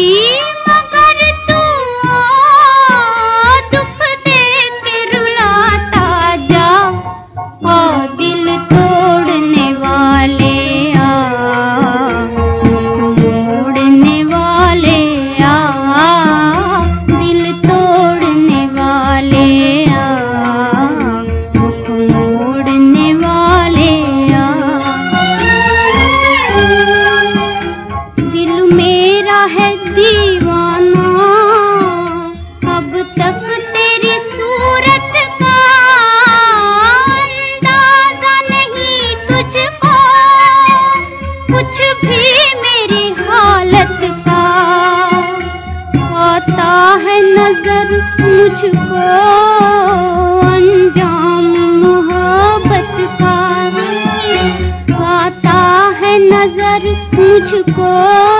E... मेरी हालत का आता है नज़र मुझको अंजाम मोहब्बत का। आता है नज़र मुझको।